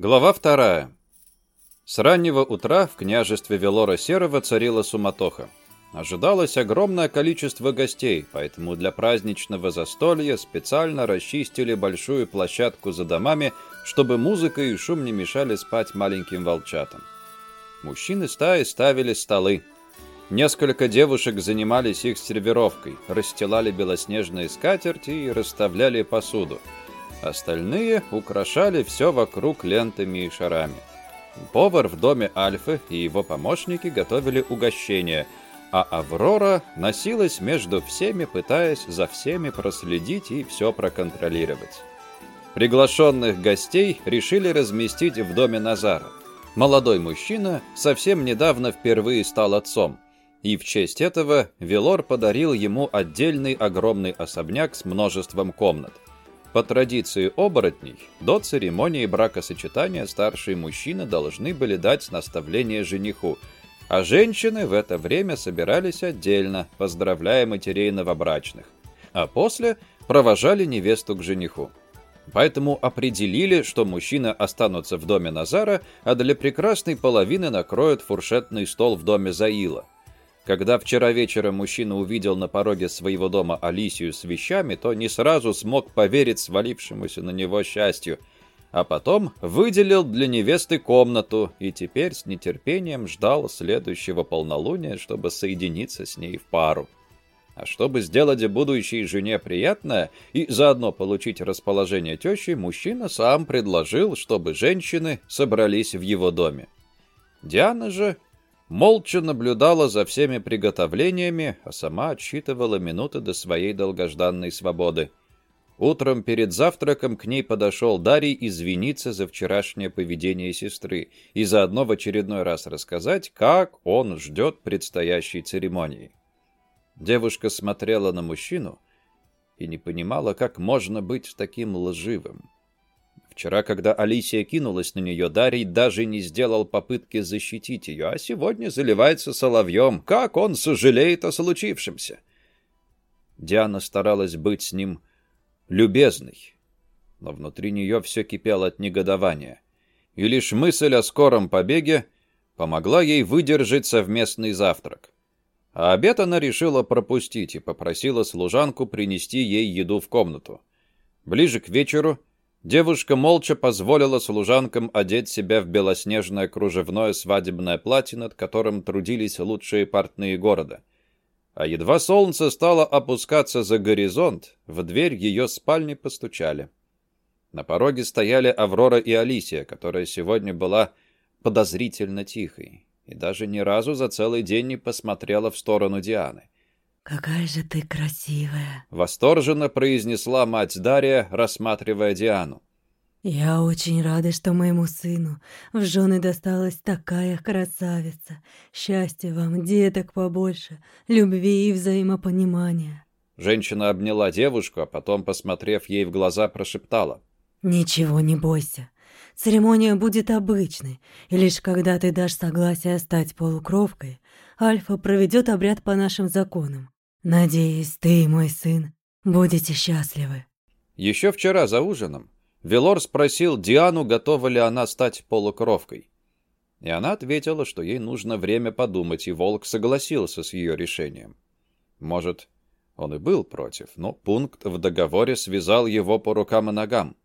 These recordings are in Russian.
Глава вторая. С раннего утра в княжестве Велора Серого царила суматоха. Ожидалось огромное количество гостей, поэтому для праздничного застолья специально расчистили большую площадку за домами, чтобы музыка и шум не мешали спать маленьким волчатам. Мужчины стаи ставили столы. Несколько девушек занимались их сервировкой, расстилали белоснежные скатерти и расставляли посуду. Остальные украшали все вокруг лентами и шарами. Повар в доме Альфы и его помощники готовили угощения, а Аврора носилась между всеми, пытаясь за всеми проследить и все проконтролировать. Приглашенных гостей решили разместить в доме Назара. Молодой мужчина совсем недавно впервые стал отцом, и в честь этого Велор подарил ему отдельный огромный особняк с множеством комнат – по традиции оборотней, до церемонии бракосочетания старшие мужчины должны были дать наставление жениху, а женщины в это время собирались отдельно, поздравляя матерей новобрачных, а после провожали невесту к жениху. Поэтому определили, что мужчины останутся в доме Назара, а для прекрасной половины накроют фуршетный стол в доме Заила – когда вчера вечером мужчина увидел на пороге своего дома Алисию с вещами, то не сразу смог поверить свалившемуся на него счастью, а потом выделил для невесты комнату и теперь с нетерпением ждал следующего полнолуния, чтобы соединиться с ней в пару. А чтобы сделать будущей жене приятное и заодно получить расположение тещи, мужчина сам предложил, чтобы женщины собрались в его доме. Диана же молча наблюдала за всеми приготовлениями, а сама отсчитывала минуты до своей долгожданной свободы. Утром перед завтраком к ней подошел Дарий извиниться за вчерашнее поведение сестры и заодно в очередной раз рассказать, как он ждет предстоящей церемонии. Девушка смотрела на мужчину и не понимала, как можно быть таким лживым. Вчера, когда Алисия кинулась на нее, Дарий даже не сделал попытки защитить ее, а сегодня заливается соловьем. Как он сожалеет о случившемся! Диана старалась быть с ним любезной, но внутри нее все кипело от негодования. И лишь мысль о скором побеге помогла ей выдержать совместный завтрак. А обед она решила пропустить и попросила служанку принести ей еду в комнату. Ближе к вечеру Девушка молча позволила служанкам одеть себя в белоснежное кружевное свадебное платье, над которым трудились лучшие портные города. А едва солнце стало опускаться за горизонт, в дверь ее спальни постучали. На пороге стояли Аврора и Алисия, которая сегодня была подозрительно тихой и даже ни разу за целый день не посмотрела в сторону Дианы. «Какая же ты красивая!» — восторженно произнесла мать Дарья, рассматривая Диану. «Я очень рада, что моему сыну в жены досталась такая красавица. Счастья вам, деток побольше, любви и взаимопонимания». Женщина обняла девушку, а потом, посмотрев ей в глаза, прошептала. «Ничего не бойся. Церемония будет обычной, и лишь когда ты дашь согласие стать полукровкой, Альфа проведет обряд по нашим законам. Надеюсь, ты и мой сын будете счастливы. Еще вчера за ужином Велор спросил Диану, готова ли она стать полукровкой. И она ответила, что ей нужно время подумать, и Волк согласился с ее решением. Может, он и был против, но пункт в договоре связал его по рукам и ногам.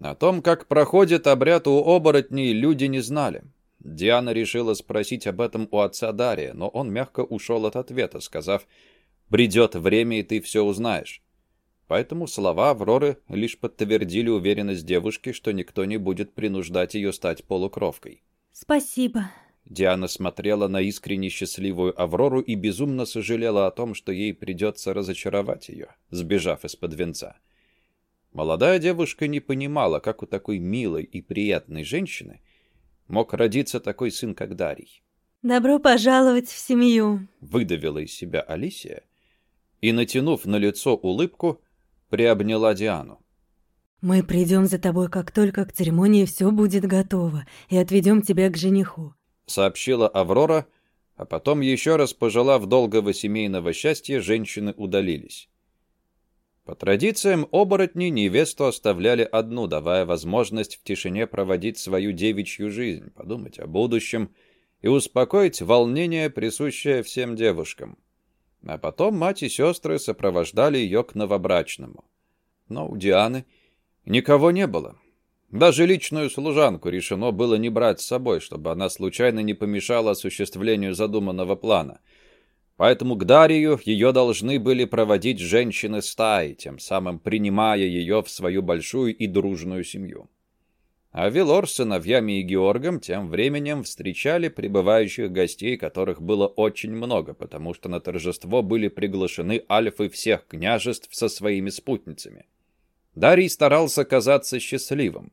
О том, как проходит обряд у оборотней, люди не знали. Диана решила спросить об этом у отца Дария, но он мягко ушел от ответа, сказав, Придет время, и ты все узнаешь. Поэтому слова Авроры лишь подтвердили уверенность девушки, что никто не будет принуждать ее стать полукровкой. «Спасибо». Диана смотрела на искренне счастливую Аврору и безумно сожалела о том, что ей придется разочаровать ее, сбежав из-под венца. Молодая девушка не понимала, как у такой милой и приятной женщины мог родиться такой сын, как Дарий. «Добро пожаловать в семью», — выдавила из себя Алисия, и, натянув на лицо улыбку, приобняла Диану. «Мы придем за тобой, как только к церемонии все будет готово, и отведем тебя к жениху», — сообщила Аврора, а потом, еще раз пожелав долгого семейного счастья, женщины удалились. По традициям оборотни невесту оставляли одну, давая возможность в тишине проводить свою девичью жизнь, подумать о будущем и успокоить волнение, присущее всем девушкам. А потом мать и сестры сопровождали ее к новобрачному. Но у Дианы никого не было. Даже личную служанку решено было не брать с собой, чтобы она случайно не помешала осуществлению задуманного плана — Поэтому к Дарию ее должны были проводить женщины стаи, тем самым принимая ее в свою большую и дружную семью. А Велор с сыновьями и Георгом тем временем встречали прибывающих гостей, которых было очень много, потому что на торжество были приглашены альфы всех княжеств со своими спутницами. Дарий старался казаться счастливым,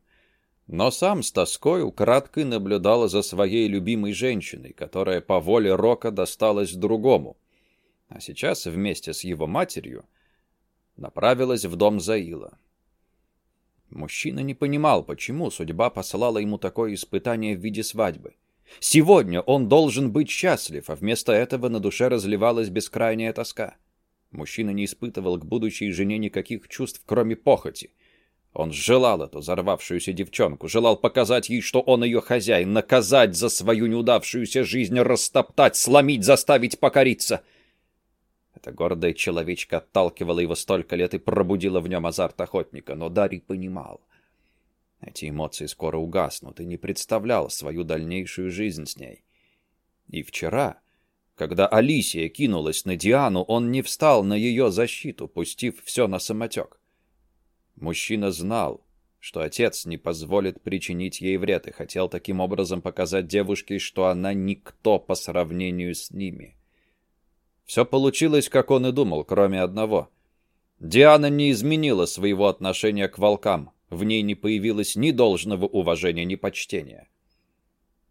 но сам с тоской украдкой наблюдал за своей любимой женщиной, которая по воле Рока досталась другому, а сейчас вместе с его матерью направилась в дом Заила. Мужчина не понимал, почему судьба послала ему такое испытание в виде свадьбы. Сегодня он должен быть счастлив, а вместо этого на душе разливалась бескрайняя тоска. Мужчина не испытывал к будущей жене никаких чувств, кроме похоти. Он желал эту взорвавшуюся девчонку, желал показать ей, что он ее хозяин, наказать за свою неудавшуюся жизнь, растоптать, сломить, заставить покориться. Эта гордая человечка отталкивала его столько лет и пробудила в нем азарт охотника, но Дарий понимал. Эти эмоции скоро угаснут, и не представлял свою дальнейшую жизнь с ней. И вчера, когда Алисия кинулась на Диану, он не встал на ее защиту, пустив все на самотек. Мужчина знал, что отец не позволит причинить ей вред и хотел таким образом показать девушке, что она никто по сравнению с ними. Все получилось, как он и думал, кроме одного. Диана не изменила своего отношения к волкам, в ней не появилось ни должного уважения, ни почтения.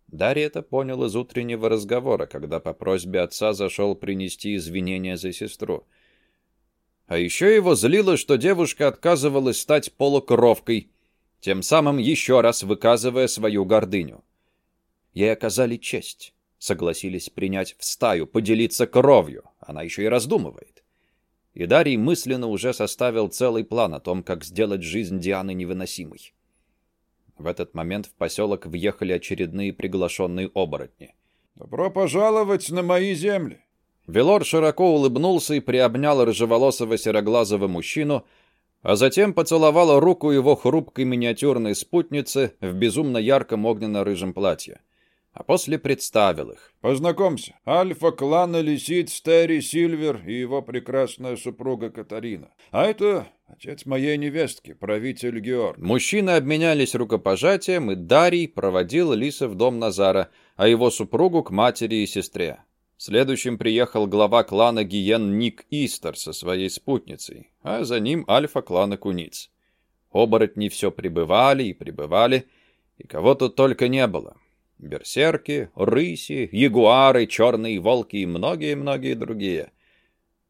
Дарья это понял из утреннего разговора, когда по просьбе отца зашел принести извинения за сестру — а еще его злило, что девушка отказывалась стать полукровкой, тем самым еще раз выказывая свою гордыню. Ей оказали честь, согласились принять в стаю, поделиться кровью. Она еще и раздумывает. И Дарий мысленно уже составил целый план о том, как сделать жизнь Дианы невыносимой. В этот момент в поселок въехали очередные приглашенные оборотни. «Добро пожаловать на мои земли!» Велор широко улыбнулся и приобнял рыжеволосого сероглазого мужчину, а затем поцеловал руку его хрупкой миниатюрной спутницы в безумно ярком огненно-рыжем платье. А после представил их. «Познакомься, альфа клана Лисиц Терри Сильвер и его прекрасная супруга Катарина. А это отец моей невестки, правитель Георг». Мужчины обменялись рукопожатием, и Дарий проводил Лиса в дом Назара, а его супругу к матери и сестре. Следующим приехал глава клана Гиен Ник Истер со своей спутницей, а за ним альфа клана Куниц. Оборотни все прибывали и прибывали, и кого тут только не было. Берсерки, рыси, ягуары, черные волки и многие-многие другие.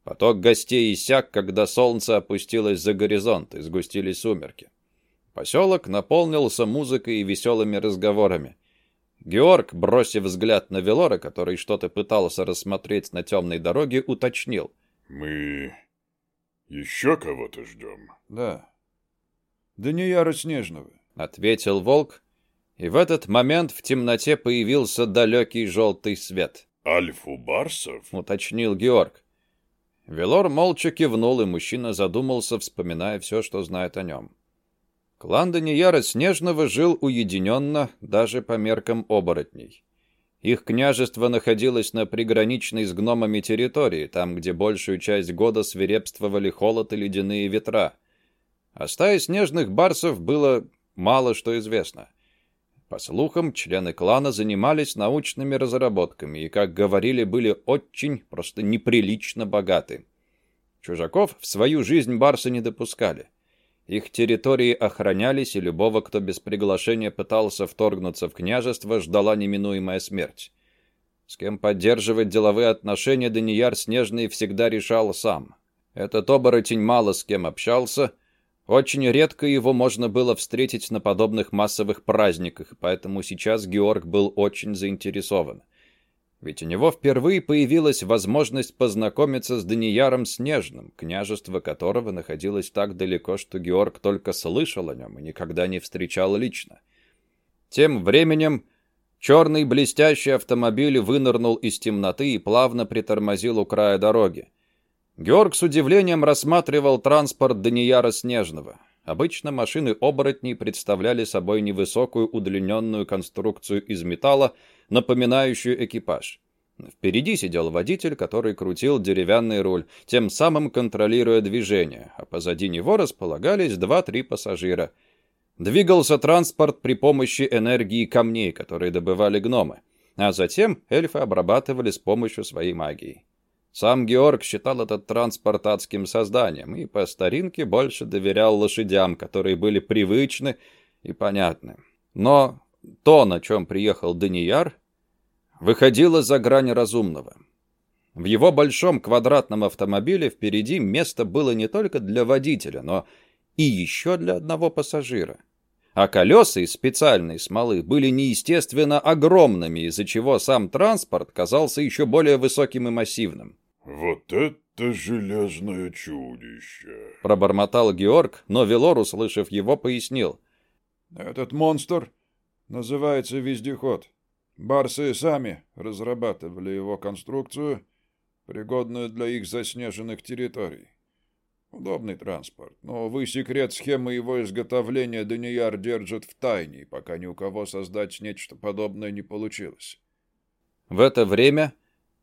Поток гостей иссяк, когда солнце опустилось за горизонт и сгустились сумерки. Поселок наполнился музыкой и веселыми разговорами. Георг, бросив взгляд на Велора, который что-то пытался рассмотреть на темной дороге, уточнил. «Мы еще кого-то ждем?» «Да. Данияра Снежного», — ответил волк, и в этот момент в темноте появился далекий желтый свет. «Альфу Барсов?» — уточнил Георг. Велор молча кивнул, и мужчина задумался, вспоминая все, что знает о нем. Клан Данияра Снежного жил уединенно даже по меркам оборотней. Их княжество находилось на приграничной с гномами территории, там, где большую часть года свирепствовали холод и ледяные ветра. О стае снежных барсов было мало что известно. По слухам, члены клана занимались научными разработками и, как говорили, были очень, просто неприлично богаты. Чужаков в свою жизнь барсы не допускали. Их территории охранялись, и любого, кто без приглашения пытался вторгнуться в княжество, ждала неминуемая смерть. С кем поддерживать деловые отношения Данияр Снежный всегда решал сам. Этот оборотень мало с кем общался, очень редко его можно было встретить на подобных массовых праздниках, поэтому сейчас Георг был очень заинтересован. Ведь у него впервые появилась возможность познакомиться с Данияром Снежным, княжество которого находилось так далеко, что Георг только слышал о нем и никогда не встречал лично. Тем временем черный блестящий автомобиль вынырнул из темноты и плавно притормозил у края дороги. Георг с удивлением рассматривал транспорт Данияра Снежного. Обычно машины оборотней представляли собой невысокую удлиненную конструкцию из металла, напоминающую экипаж. Впереди сидел водитель, который крутил деревянный руль, тем самым контролируя движение, а позади него располагались два-три пассажира. Двигался транспорт при помощи энергии камней, которые добывали гномы, а затем эльфы обрабатывали с помощью своей магии. Сам Георг считал этот транспорт адским созданием и по старинке больше доверял лошадям, которые были привычны и понятны. Но то, на чем приехал Данияр, выходило за грань разумного. В его большом квадратном автомобиле впереди место было не только для водителя, но и еще для одного пассажира. А колеса из специальной смолы были неестественно огромными, из-за чего сам транспорт казался еще более высоким и массивным. «Вот это железное чудище!» Пробормотал Георг, но Велор, услышав его, пояснил. «Этот монстр называется вездеход. Барсы сами разрабатывали его конструкцию, пригодную для их заснеженных территорий. Удобный транспорт, но вы секрет схемы его изготовления Данияр держит в тайне, пока ни у кого создать нечто подобное не получилось». В это время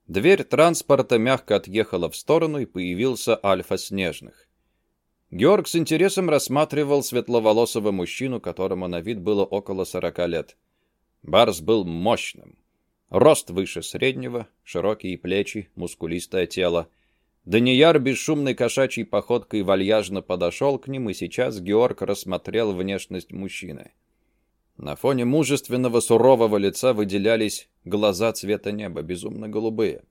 Дверь транспорта мягко отъехала в сторону, и появился Альфа Снежных. Георг с интересом рассматривал светловолосого мужчину, которому на вид было около сорока лет. Барс был мощным. Рост выше среднего, широкие плечи, мускулистое тело. Данияр бесшумной кошачьей походкой вальяжно подошел к ним, и сейчас Георг рассмотрел внешность мужчины. На фоне мужественного сурового лица выделялись глаза цвета неба, безумно голубые.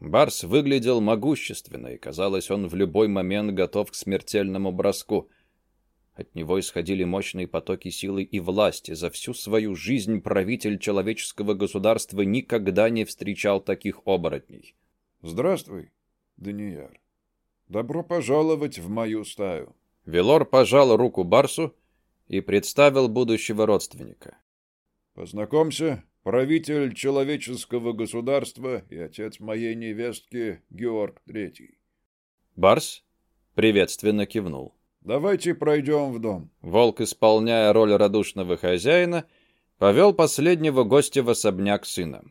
Барс выглядел могущественно, и казалось, он в любой момент готов к смертельному броску. От него исходили мощные потоки силы и власти. За всю свою жизнь правитель человеческого государства никогда не встречал таких оборотней. «Здравствуй, Данияр. Добро пожаловать в мою стаю». Велор пожал руку Барсу, и представил будущего родственника. «Познакомься, правитель человеческого государства и отец моей невестки Георг Третий». Барс приветственно кивнул. «Давайте пройдем в дом». Волк, исполняя роль радушного хозяина, повел последнего гостя в особняк сына.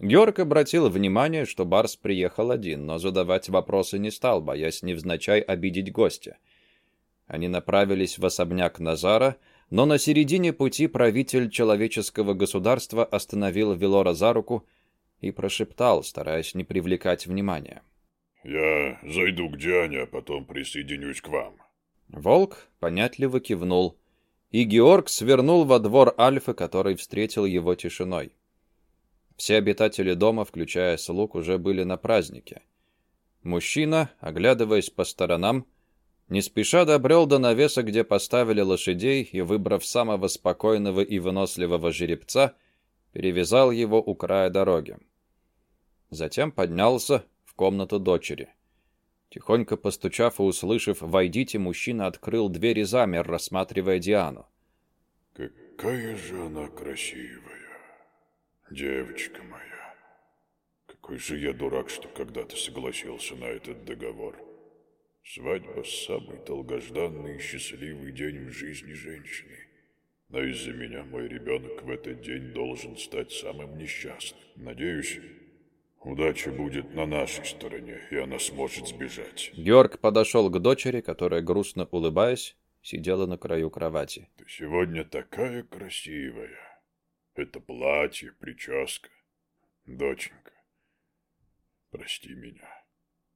Георг обратил внимание, что Барс приехал один, но задавать вопросы не стал, боясь невзначай обидеть гостя. Они направились в особняк Назара, но на середине пути правитель человеческого государства остановил Велора за руку и прошептал, стараясь не привлекать внимания. «Я зайду к Диане, а потом присоединюсь к вам». Волк понятливо кивнул, и Георг свернул во двор Альфы, который встретил его тишиной. Все обитатели дома, включая слуг, уже были на празднике. Мужчина, оглядываясь по сторонам, не спеша добрел до навеса, где поставили лошадей, и, выбрав самого спокойного и выносливого жеребца, перевязал его у края дороги. Затем поднялся в комнату дочери. Тихонько постучав и услышав «Войдите», мужчина открыл дверь и замер, рассматривая Диану. «Какая же она красивая, девочка моя! Какой же я дурак, что когда-то согласился на этот договор!» Свадьба – самый долгожданный и счастливый день в жизни женщины. Но из-за меня мой ребенок в этот день должен стать самым несчастным. Надеюсь, удача будет на нашей стороне, и она сможет сбежать. Георг подошел к дочери, которая, грустно улыбаясь, сидела на краю кровати. Ты сегодня такая красивая. Это платье, прическа. Доченька, прости меня.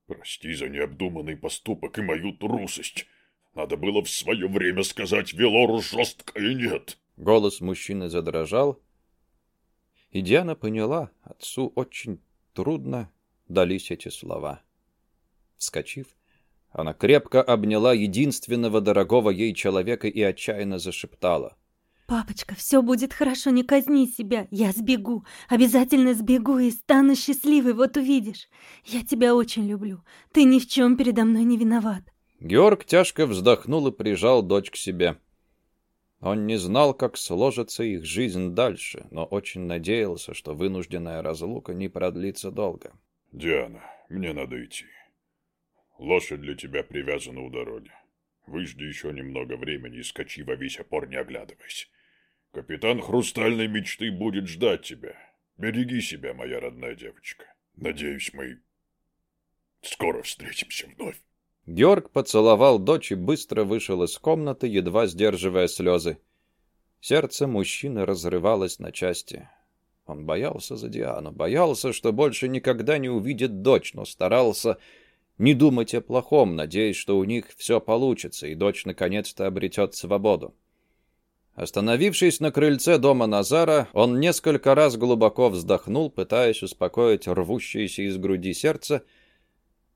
Прости за необдуманный поступок и мою трусость. Надо было в свое время сказать Велору жестко и нет. Голос мужчины задрожал, и Диана поняла, отцу очень трудно дались эти слова. Вскочив, она крепко обняла единственного дорогого ей человека и отчаянно зашептала. «Папочка, все будет хорошо, не казни себя. Я сбегу, обязательно сбегу и стану счастливой, вот увидишь. Я тебя очень люблю. Ты ни в чем передо мной не виноват». Георг тяжко вздохнул и прижал дочь к себе. Он не знал, как сложится их жизнь дальше, но очень надеялся, что вынужденная разлука не продлится долго. «Диана, мне надо идти. Лошадь для тебя привязана у дороги. Выжди еще немного времени и скачи во весь опор, не оглядывайся. Капитан Хрустальной Мечты будет ждать тебя. Береги себя, моя родная девочка. Надеюсь, мы скоро встретимся вновь. Георг поцеловал дочь и быстро вышел из комнаты, едва сдерживая слезы. Сердце мужчины разрывалось на части. Он боялся за Диану, боялся, что больше никогда не увидит дочь, но старался не думать о плохом, надеясь, что у них все получится, и дочь наконец-то обретет свободу. Остановившись на крыльце дома Назара, он несколько раз глубоко вздохнул, пытаясь успокоить рвущееся из груди сердце,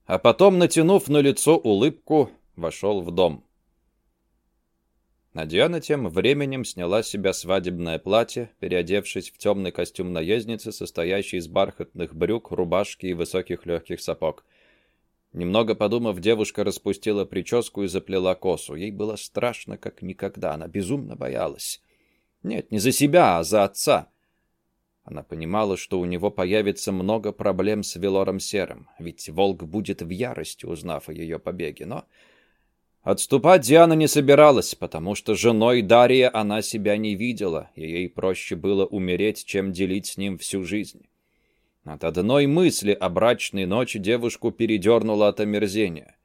а потом, натянув на лицо улыбку, вошел в дом. Надиана тем временем сняла с себя свадебное платье, переодевшись в темный костюм наездницы, состоящий из бархатных брюк, рубашки и высоких легких сапог. Немного подумав, девушка распустила прическу и заплела косу. Ей было страшно, как никогда. Она безумно боялась. Нет, не за себя, а за отца. Она понимала, что у него появится много проблем с Велором Серым, ведь Волк будет в ярости, узнав о ее побеге, но... Отступать Диана не собиралась, потому что женой Дария она себя не видела, и ей проще было умереть, чем делить с ним всю жизнь. От одной мысли о брачной ночи девушку передернуло от омерзения.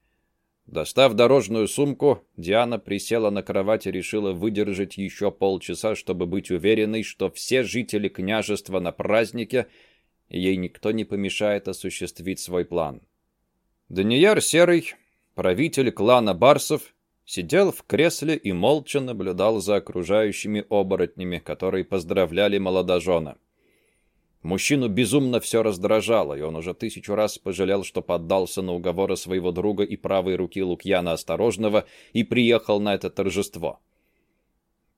Достав дорожную сумку, Диана присела на кровать и решила выдержать еще полчаса, чтобы быть уверенной, что все жители княжества на празднике, ей никто не помешает осуществить свой план. Данияр Серый, правитель клана Барсов, сидел в кресле и молча наблюдал за окружающими оборотнями, которые поздравляли молодожена. Мужчину безумно все раздражало, и он уже тысячу раз пожалел, что поддался на уговоры своего друга и правой руки Лукьяна Осторожного и приехал на это торжество.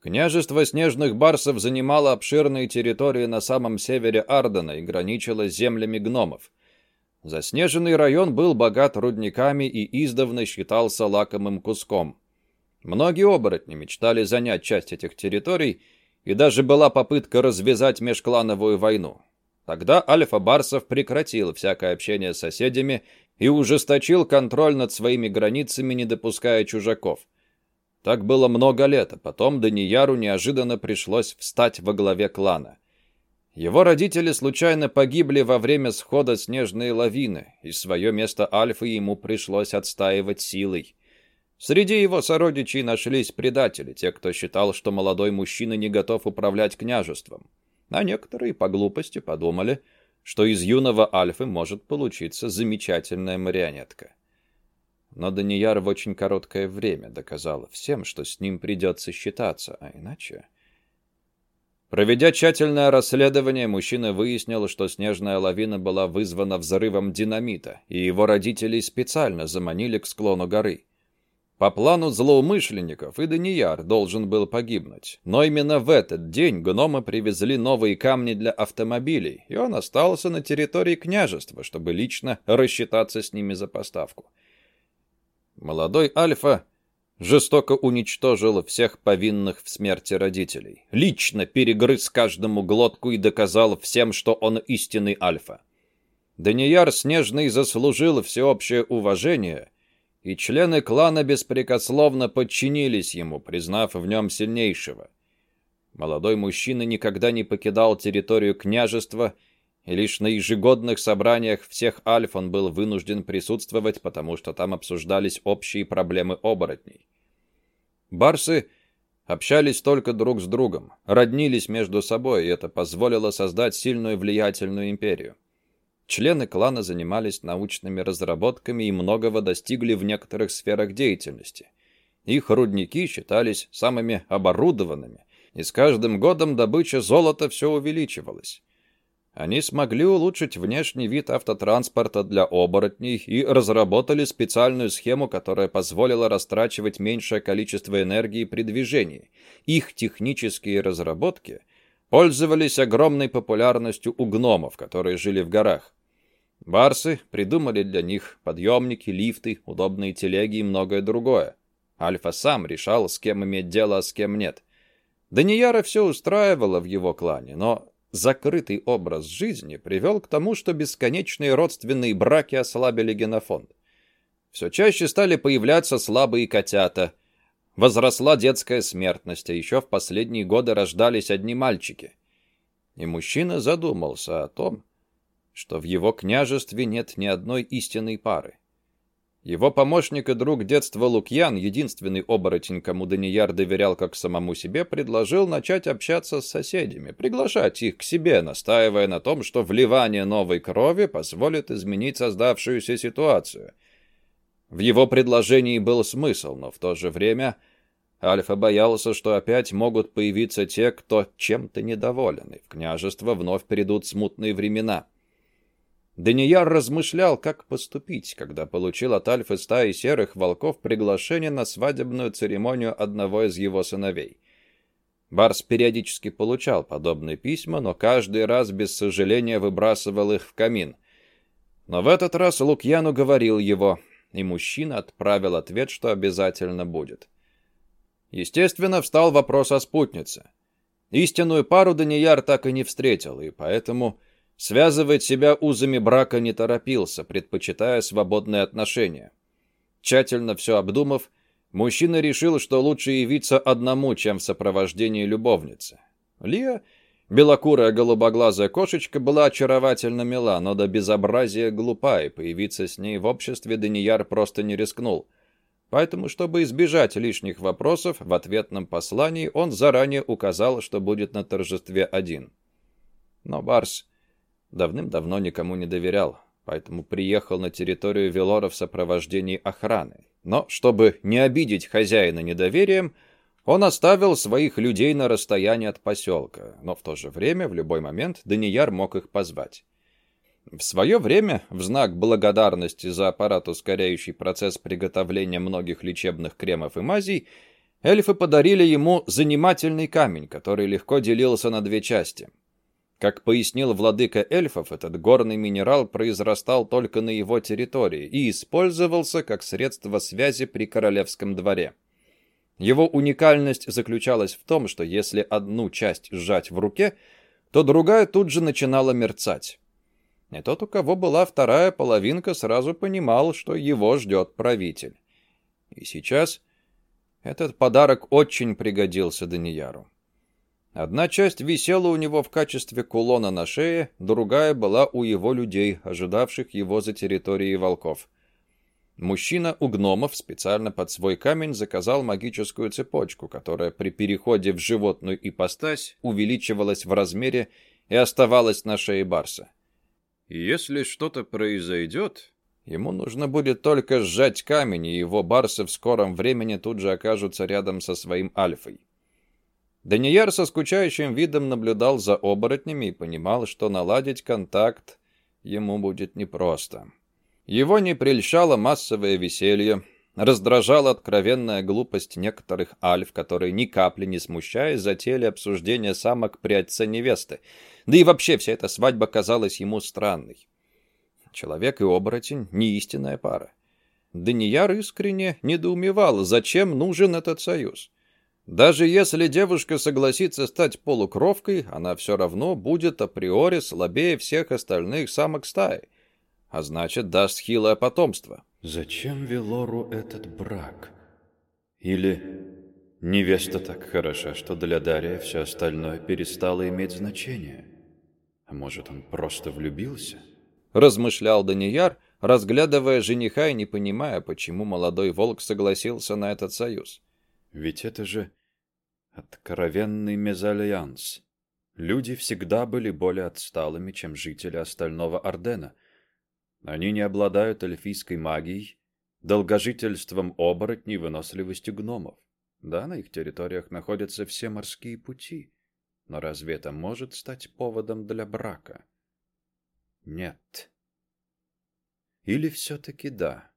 Княжество Снежных Барсов занимало обширные территории на самом севере Ардена и граничило с землями гномов. Заснеженный район был богат рудниками и издавна считался лакомым куском. Многие оборотни мечтали занять часть этих территорий, и даже была попытка развязать межклановую войну. Тогда Альфа Барсов прекратил всякое общение с соседями и ужесточил контроль над своими границами, не допуская чужаков. Так было много лет, а потом Данияру неожиданно пришлось встать во главе клана. Его родители случайно погибли во время схода снежной лавины, и свое место Альфы ему пришлось отстаивать силой. Среди его сородичей нашлись предатели, те, кто считал, что молодой мужчина не готов управлять княжеством а некоторые по глупости подумали, что из юного Альфы может получиться замечательная марионетка. Но Данияр в очень короткое время доказал всем, что с ним придется считаться, а иначе... Проведя тщательное расследование, мужчина выяснил, что снежная лавина была вызвана взрывом динамита, и его родители специально заманили к склону горы. По плану злоумышленников и должен был погибнуть. Но именно в этот день гномы привезли новые камни для автомобилей, и он остался на территории княжества, чтобы лично рассчитаться с ними за поставку. Молодой Альфа жестоко уничтожил всех повинных в смерти родителей. Лично перегрыз каждому глотку и доказал всем, что он истинный Альфа. Данияр Снежный заслужил всеобщее уважение — и члены клана беспрекословно подчинились ему, признав в нем сильнейшего. Молодой мужчина никогда не покидал территорию княжества, и лишь на ежегодных собраниях всех альф он был вынужден присутствовать, потому что там обсуждались общие проблемы оборотней. Барсы общались только друг с другом, роднились между собой, и это позволило создать сильную влиятельную империю. Члены клана занимались научными разработками и многого достигли в некоторых сферах деятельности. Их рудники считались самыми оборудованными, и с каждым годом добыча золота все увеличивалась. Они смогли улучшить внешний вид автотранспорта для оборотней и разработали специальную схему, которая позволила растрачивать меньшее количество энергии при движении. Их технические разработки пользовались огромной популярностью у гномов, которые жили в горах. Барсы придумали для них подъемники, лифты, удобные телеги и многое другое. Альфа сам решал, с кем иметь дело, а с кем нет. Данияра все устраивало в его клане, но закрытый образ жизни привел к тому, что бесконечные родственные браки ослабили генофонд. Все чаще стали появляться слабые котята. Возросла детская смертность, а еще в последние годы рождались одни мальчики. И мужчина задумался о том, что в его княжестве нет ни одной истинной пары. Его помощник и друг детства Лукьян, единственный оборотень, кому Данияр доверял как самому себе, предложил начать общаться с соседями, приглашать их к себе, настаивая на том, что вливание новой крови позволит изменить создавшуюся ситуацию. В его предложении был смысл, но в то же время Альфа боялся, что опять могут появиться те, кто чем-то недоволен, и в княжество вновь придут смутные времена — Данияр размышлял, как поступить, когда получил от Альфы стаи серых волков приглашение на свадебную церемонию одного из его сыновей. Барс периодически получал подобные письма, но каждый раз без сожаления выбрасывал их в камин. Но в этот раз Лукьян уговорил его, и мужчина отправил ответ, что обязательно будет. Естественно, встал вопрос о спутнице. Истинную пару Данияр так и не встретил, и поэтому Связывать себя узами брака не торопился, предпочитая свободные отношения. Тщательно все обдумав, мужчина решил, что лучше явиться одному, чем в сопровождении любовницы. Лия, белокурая голубоглазая кошечка, была очаровательно мила, но до безобразия глупа, и появиться с ней в обществе Данияр просто не рискнул. Поэтому, чтобы избежать лишних вопросов, в ответном послании он заранее указал, что будет на торжестве один. Но Барс давным-давно никому не доверял, поэтому приехал на территорию Велора в сопровождении охраны. Но, чтобы не обидеть хозяина недоверием, он оставил своих людей на расстоянии от поселка, но в то же время в любой момент Данияр мог их позвать. В свое время, в знак благодарности за аппарат, ускоряющий процесс приготовления многих лечебных кремов и мазей, эльфы подарили ему занимательный камень, который легко делился на две части — как пояснил владыка эльфов, этот горный минерал произрастал только на его территории и использовался как средство связи при королевском дворе. Его уникальность заключалась в том, что если одну часть сжать в руке, то другая тут же начинала мерцать. И тот, у кого была вторая половинка, сразу понимал, что его ждет правитель. И сейчас этот подарок очень пригодился Данияру. Одна часть висела у него в качестве кулона на шее, другая была у его людей, ожидавших его за территорией волков. Мужчина у гномов специально под свой камень заказал магическую цепочку, которая при переходе в животную ипостась увеличивалась в размере и оставалась на шее барса. если что-то произойдет, ему нужно будет только сжать камень, и его барсы в скором времени тут же окажутся рядом со своим альфой. Данияр со скучающим видом наблюдал за оборотнями и понимал, что наладить контакт ему будет непросто. Его не прельщало массовое веселье, раздражала откровенная глупость некоторых альф, которые ни капли не смущаясь затеяли обсуждение самок при отце невесты. Да и вообще вся эта свадьба казалась ему странной. Человек и оборотень — не истинная пара. Данияр искренне недоумевал, зачем нужен этот союз. Даже если девушка согласится стать полукровкой, она все равно будет априори слабее всех остальных самок стаи, а значит, даст хилое потомство. Зачем Велору этот брак? Или невеста так хороша, что для Дария все остальное перестало иметь значение? А может, он просто влюбился? Размышлял Данияр, разглядывая жениха и не понимая, почему молодой волк согласился на этот союз. Ведь это же Откровенный мезальянс. Люди всегда были более отсталыми, чем жители остального Ордена. Они не обладают эльфийской магией, долгожительством оборотней, выносливостью гномов. Да, на их территориях находятся все морские пути. Но разве это может стать поводом для брака? нет. Или все-таки да?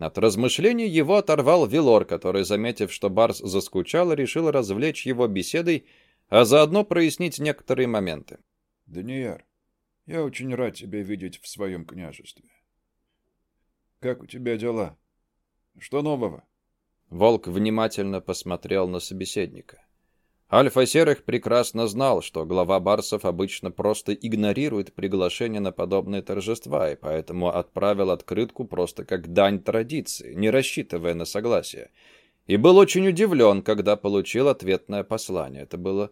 От размышлений его оторвал Вилор, который, заметив, что Барс заскучал, решил развлечь его беседой, а заодно прояснить некоторые моменты. «Данияр, я очень рад тебя видеть в своем княжестве. Как у тебя дела? Что нового?» Волк внимательно посмотрел на собеседника. Альфа-Серых прекрасно знал, что глава Барсов обычно просто игнорирует приглашение на подобные торжества, и поэтому отправил открытку просто как дань традиции, не рассчитывая на согласие. И был очень удивлен, когда получил ответное послание. Это было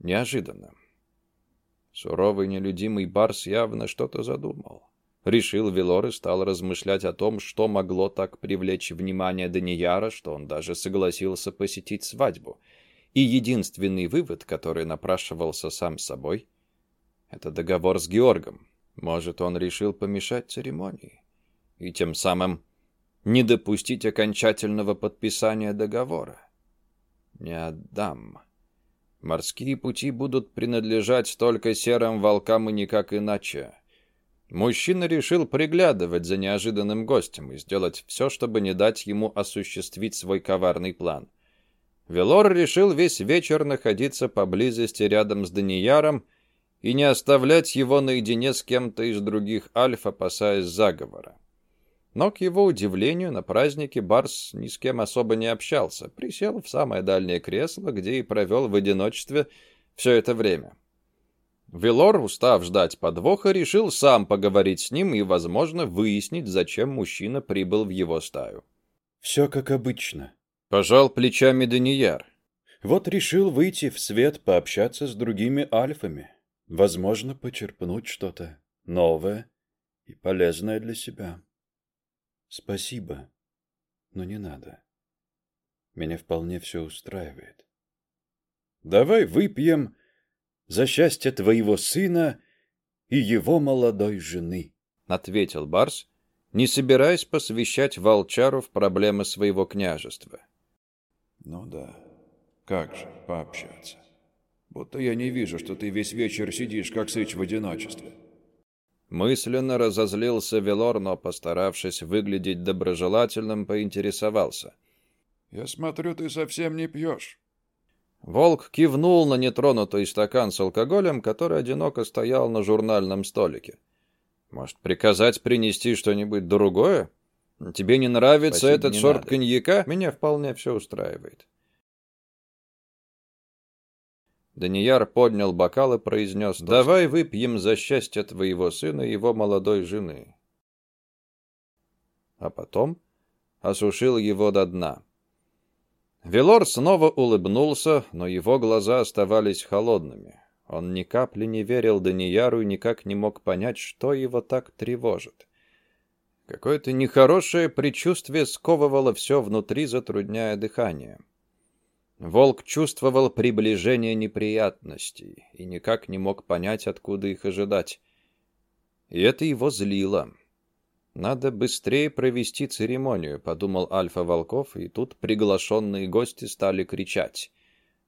неожиданно. Суровый нелюдимый Барс явно что-то задумал. Решил Велор и стал размышлять о том, что могло так привлечь внимание Данияра, что он даже согласился посетить свадьбу — и единственный вывод, который напрашивался сам собой, это договор с Георгом. Может, он решил помешать церемонии и тем самым не допустить окончательного подписания договора. Не отдам. Морские пути будут принадлежать только серым волкам и никак иначе. Мужчина решил приглядывать за неожиданным гостем и сделать все, чтобы не дать ему осуществить свой коварный план — Велор решил весь вечер находиться поблизости рядом с Данияром и не оставлять его наедине с кем-то из других альф, опасаясь заговора. Но, к его удивлению, на празднике Барс ни с кем особо не общался, присел в самое дальнее кресло, где и провел в одиночестве все это время. Велор, устав ждать подвоха, решил сам поговорить с ним и, возможно, выяснить, зачем мужчина прибыл в его стаю. «Все как обычно», Пожал плечами Данияр. Вот решил выйти в свет, пообщаться с другими альфами. Возможно, почерпнуть что-то новое и полезное для себя. Спасибо, но не надо. Меня вполне все устраивает. Давай выпьем за счастье твоего сына и его молодой жены, — ответил Барс, не собираясь посвящать волчару в проблемы своего княжества. Ну да, как же пообщаться. Будто я не вижу, что ты весь вечер сидишь, как сыч в одиночестве. Мысленно разозлился Велор, но, постаравшись выглядеть доброжелательным, поинтересовался. «Я смотрю, ты совсем не пьешь». Волк кивнул на нетронутый стакан с алкоголем, который одиноко стоял на журнальном столике. «Может, приказать принести что-нибудь другое?» Тебе не нравится Спасибо, этот не сорт надо. коньяка? Меня вполне все устраивает. Данияр поднял бокал и произнес, «Давай выпьем за счастье твоего сына и его молодой жены». А потом осушил его до дна. Велор снова улыбнулся, но его глаза оставались холодными. Он ни капли не верил Данияру и никак не мог понять, что его так тревожит. Какое-то нехорошее предчувствие сковывало все внутри, затрудняя дыхание. Волк чувствовал приближение неприятностей и никак не мог понять, откуда их ожидать. И это его злило. «Надо быстрее провести церемонию», — подумал Альфа Волков, и тут приглашенные гости стали кричать.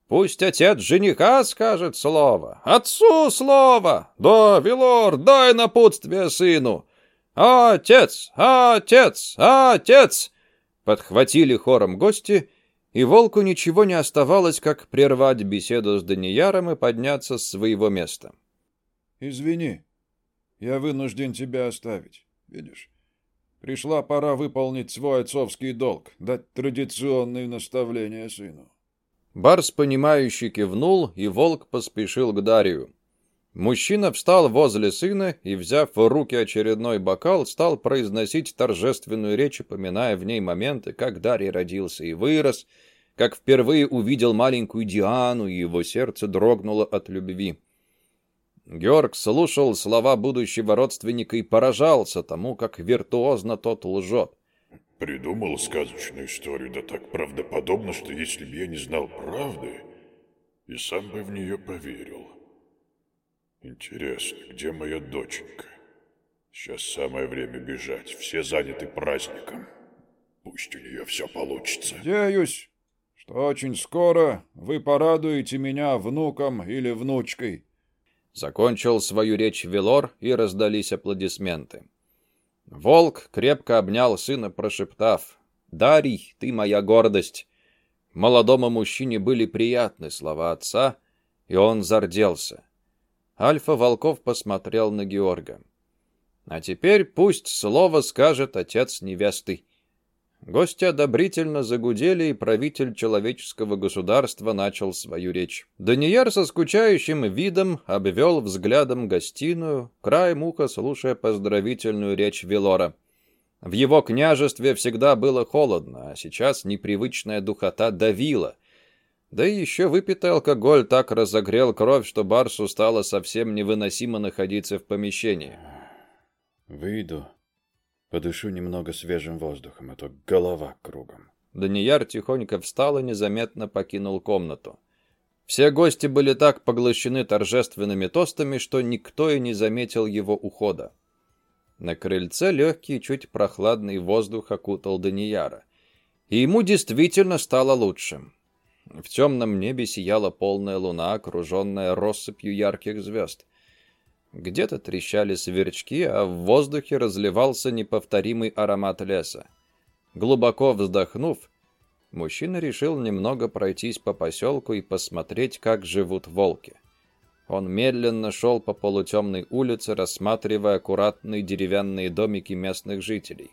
«Пусть отец жениха скажет слово! Отцу слово! Да, Вилор, дай напутствие сыну! «Отец! Отец! Отец!» Подхватили хором гости, и волку ничего не оставалось, как прервать беседу с Данияром и подняться с своего места. «Извини, я вынужден тебя оставить. Видишь, пришла пора выполнить свой отцовский долг, дать традиционные наставления сыну». Барс, понимающий, кивнул, и волк поспешил к Дарию. Мужчина встал возле сына и, взяв в руки очередной бокал, стал произносить торжественную речь, поминая в ней моменты, как Дарий родился и вырос, как впервые увидел маленькую Диану, и его сердце дрогнуло от любви. Георг слушал слова будущего родственника и поражался тому, как виртуозно тот лжет. Придумал сказочную историю, да так правдоподобно, что если бы я не знал правды, и сам бы в нее поверил. Интересно, где моя доченька? Сейчас самое время бежать. Все заняты праздником. Пусть у нее все получится. Надеюсь, что очень скоро вы порадуете меня внуком или внучкой. Закончил свою речь Велор, и раздались аплодисменты. Волк крепко обнял сына, прошептав «Дарий, ты моя гордость!» Молодому мужчине были приятны слова отца, и он зарделся. Альфа Волков посмотрел на Георга. «А теперь пусть слово скажет отец невесты». Гости одобрительно загудели, и правитель человеческого государства начал свою речь. Данияр со скучающим видом обвел взглядом гостиную, краем уха слушая поздравительную речь Велора. В его княжестве всегда было холодно, а сейчас непривычная духота давила. Да и еще выпитый алкоголь так разогрел кровь, что Барсу стало совсем невыносимо находиться в помещении. «Выйду», Подышу немного свежим воздухом, а то голова кругом. Данияр тихонько встал и незаметно покинул комнату. Все гости были так поглощены торжественными тостами, что никто и не заметил его ухода. На крыльце легкий, чуть прохладный воздух окутал Данияра. И ему действительно стало лучше. В темном небе сияла полная луна, окруженная россыпью ярких звезд. Где-то трещали сверчки, а в воздухе разливался неповторимый аромат леса. Глубоко вздохнув, мужчина решил немного пройтись по поселку и посмотреть, как живут волки. Он медленно шел по полутемной улице, рассматривая аккуратные деревянные домики местных жителей.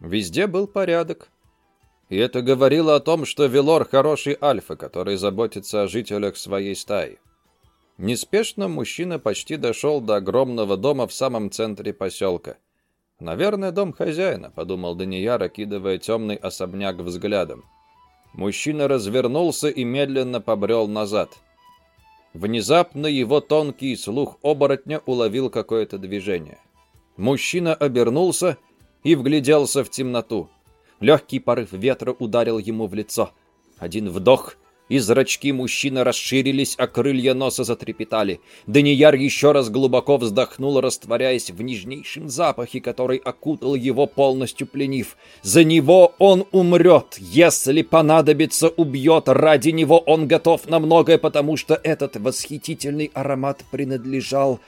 Везде был порядок. И это говорило о том, что Велор хороший альфа, который заботится о жителях своей стаи. Неспешно мужчина почти дошел до огромного дома в самом центре поселка. «Наверное, дом хозяина», — подумал Данияр, окидывая темный особняк взглядом. Мужчина развернулся и медленно побрел назад. Внезапно его тонкий слух оборотня уловил какое-то движение. Мужчина обернулся и вгляделся в темноту. Легкий порыв ветра ударил ему в лицо. Один вдох — и зрачки мужчины расширились, а крылья носа затрепетали. Данияр еще раз глубоко вздохнул, растворяясь в нежнейшем запахе, который окутал его, полностью пленив. За него он умрет, если понадобится, убьет. Ради него он готов на многое, потому что этот восхитительный аромат принадлежал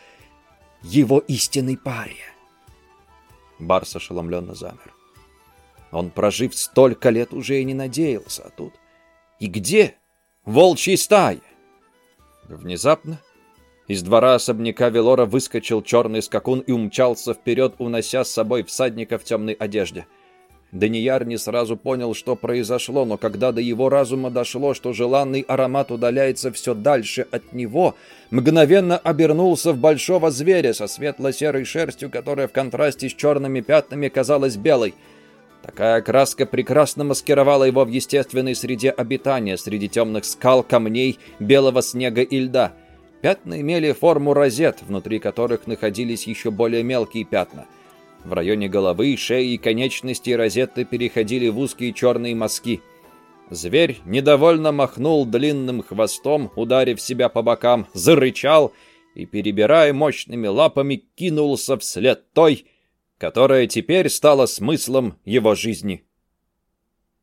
его истинной паре. Барс ошеломленно замер. Он, прожив столько лет, уже и не надеялся, а тут... И где волчьей стаи. Внезапно из двора особняка Велора выскочил черный скакун и умчался вперед, унося с собой всадника в темной одежде. Данияр не сразу понял, что произошло, но когда до его разума дошло, что желанный аромат удаляется все дальше от него, мгновенно обернулся в большого зверя со светло-серой шерстью, которая в контрасте с черными пятнами казалась белой — Такая краска прекрасно маскировала его в естественной среде обитания, среди темных скал, камней, белого снега и льда. Пятна имели форму розет, внутри которых находились еще более мелкие пятна. В районе головы, шеи и конечностей розетты переходили в узкие черные мазки. Зверь недовольно махнул длинным хвостом, ударив себя по бокам, зарычал и, перебирая мощными лапами, кинулся вслед той, которая теперь стала смыслом его жизни.